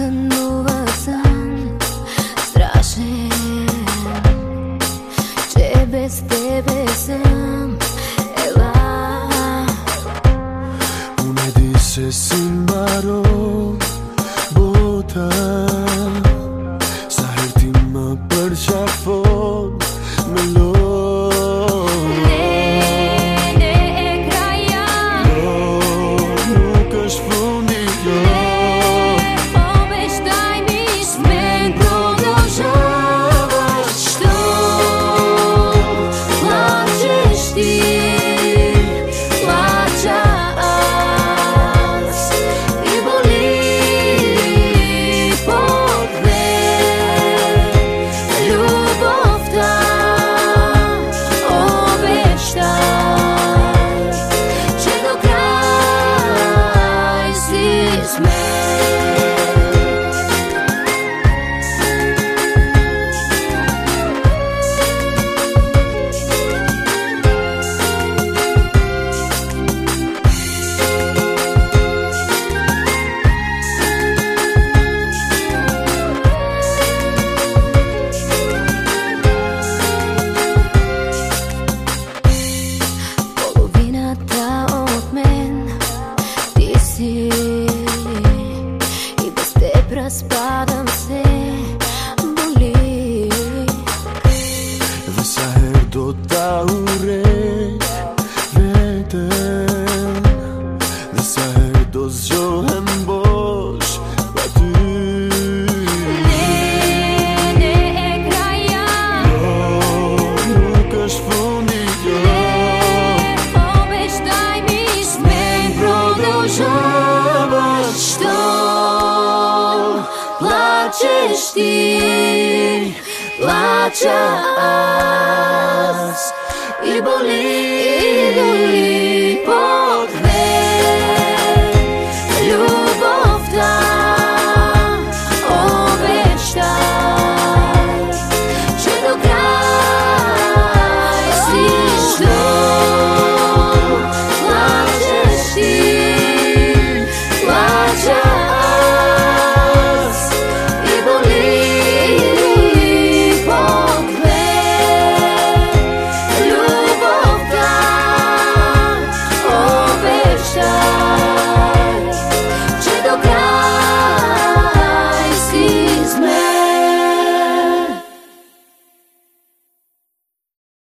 Găsindu-vă sunt strașe. Ce peste besăm Ela Una dice sin varón Botas plačeš ty, plače i bolí. I bolí.